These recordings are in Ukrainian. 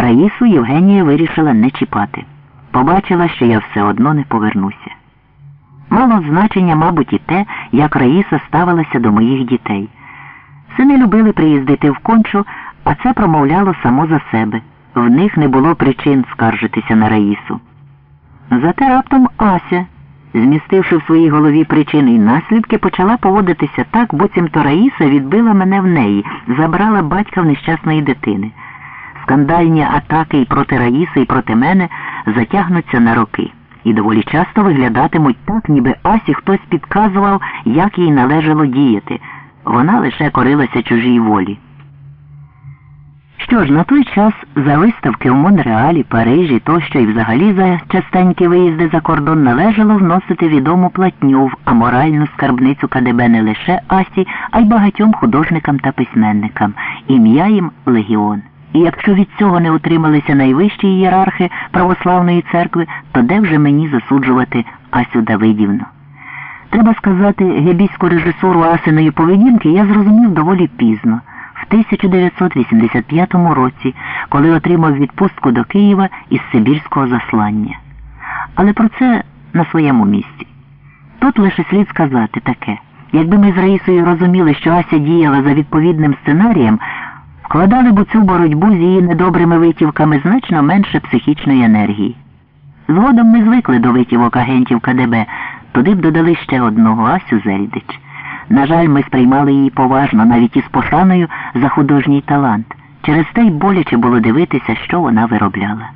Раїсу Євгенія вирішила не чіпати. Побачила, що я все одно не повернуся. Мало значення, мабуть, і те, як Раїса ставилася до моїх дітей. Сини любили приїздити в кончу, а це промовляло само за себе. В них не було причин скаржитися на Раїсу. Зате раптом Ася, змістивши в своїй голові причини і наслідки, почала поводитися так, буцімто Раїса відбила мене в неї, забрала батька в нещасної дитини. Скандальні атаки і проти Раїси, і проти мене затягнуться на роки і доволі часто виглядатимуть так, ніби Асі хтось підказував, як їй належало діяти. Вона лише корилася чужій волі. Що ж, на той час за виставки в Монреалі, Парижі тощо і взагалі за частенькі виїзди за кордон належало вносити відому платню в аморальну скарбницю КДБ не лише Асі, а й багатьом художникам та письменникам. Ім'я їм Легіон. І якщо від цього не утрималися найвищі ієрархи православної церкви, то де вже мені засуджувати Асю Давидівну? Треба сказати, гебійську режисуру Асиної поведінки я зрозумів доволі пізно, в 1985 році, коли отримав відпустку до Києва із Сибірського заслання. Але про це на своєму місці. Тут лише слід сказати таке. Якби ми з Раїсою розуміли, що Ася діяла за відповідним сценарієм, вкладали б у цю боротьбу з її недобрими витівками значно менше психічної енергії. Згодом ми звикли до витівок агентів КДБ, туди б додали ще одного Асю Зельдич. На жаль, ми сприймали її поважно, навіть із пошаною за художній талант. Через те й боляче було дивитися, що вона виробляла.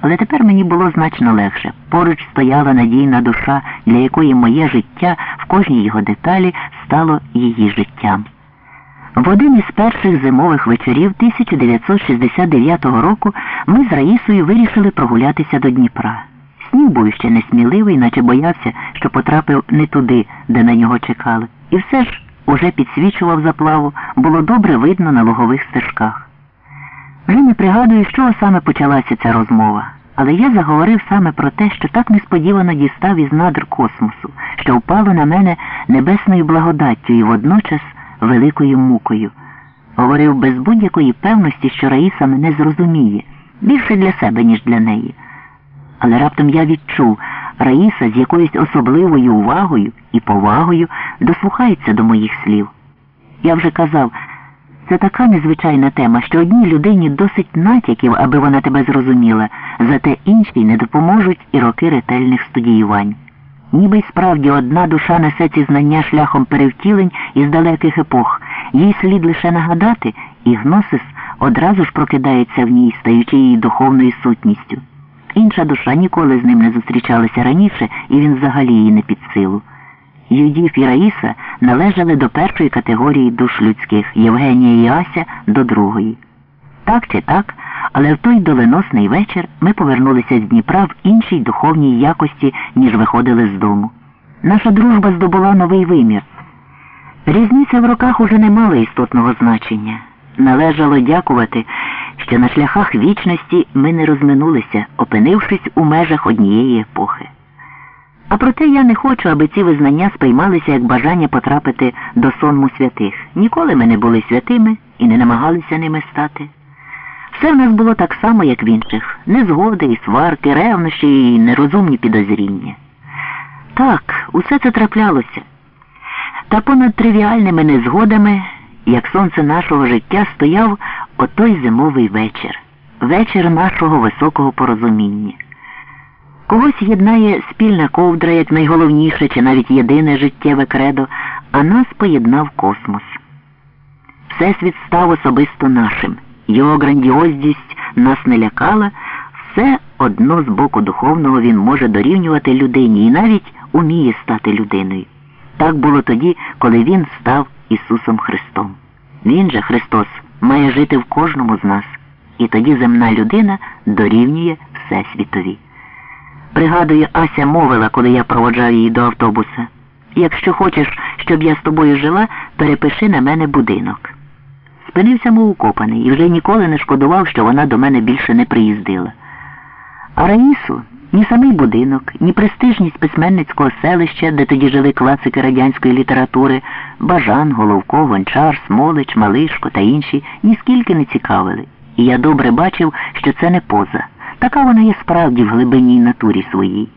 Але тепер мені було значно легше. Поруч стояла надійна душа, для якої моє життя в кожній його деталі стало її життям. В один із перших зимових вечорів 1969 року ми з Раїсою вирішили прогулятися до Дніпра. Сніг був ще несміливий, наче боявся, що потрапив не туди, де на нього чекали. І все ж уже підсвічував заплаву, було добре видно на лугових стежках. Вже не пригадую, з чого саме почалася ця розмова, але я заговорив саме про те, що так несподівано дістав із надр космосу, що впало на мене небесною благодаттю і водночас великою мукою. Говорив без будь-якої певності, що Раїса мене зрозуміє, більше для себе, ніж для неї. Але раптом я відчув, Раїса з якоюсь особливою увагою і повагою дослухається до моїх слів. Я вже казав, це така незвичайна тема, що одній людині досить натяків, аби вона тебе зрозуміла, зате іншій не допоможуть і роки ретельних студіювань. Ніби й справді одна душа несе ці знання шляхом перевтілень із далеких епох, їй слід лише нагадати, і гносис одразу ж прокидається в ній, стаючи її духовною сутністю. Інша душа ніколи з ним не зустрічалася раніше, і він взагалі її не під силу. Юдів і Раїса належали до першої категорії душ людських, Євгенія і Ася до другої. Так чи так, але в той доленосний вечір ми повернулися з Дніпра в іншій духовній якості, ніж виходили з дому. Наша дружба здобула новий вимір. Різниця в роках уже не мала істотного значення. Належало дякувати, що на шляхах вічності ми не розминулися, опинившись у межах однієї епохи. А проте я не хочу, аби ці визнання сприймалися як бажання потрапити до сонму святих. Ніколи ми не були святими і не намагалися ними стати. Все в нас було так само, як в інших незгоди і сварки, ревнощі і нерозумні підозріння. Так, усе це траплялося. Та понад тривіальними незгодами, як сонце нашого життя, стояв отой зимовий вечір, вечір нашого високого порозуміння. Когось єднає спільна ковдра, як найголовніше чи навіть єдине життєве кредо, а нас поєднав космос. Всесвіт став особисто нашим, його грандіозність нас не лякала, все одно з боку духовного він може дорівнювати людині і навіть уміє стати людиною. Так було тоді, коли він став Ісусом Христом. Він же, Христос, має жити в кожному з нас, і тоді земна людина дорівнює Всесвітові. Пригадую, Ася мовила, коли я проводжав її до автобуса. Якщо хочеш, щоб я з тобою жила, перепиши на мене будинок. Спинився мов укопаний і вже ніколи не шкодував, що вона до мене більше не приїздила. А Раїсу ні самий будинок, ні престижність письменницького селища, де тоді жили класики радянської літератури, Бажан, Головко, Гончар, Смолич, Малишко та інші, ніскільки не цікавили. І я добре бачив, що це не поза. Така вона є справді в глибинній натурі своїй.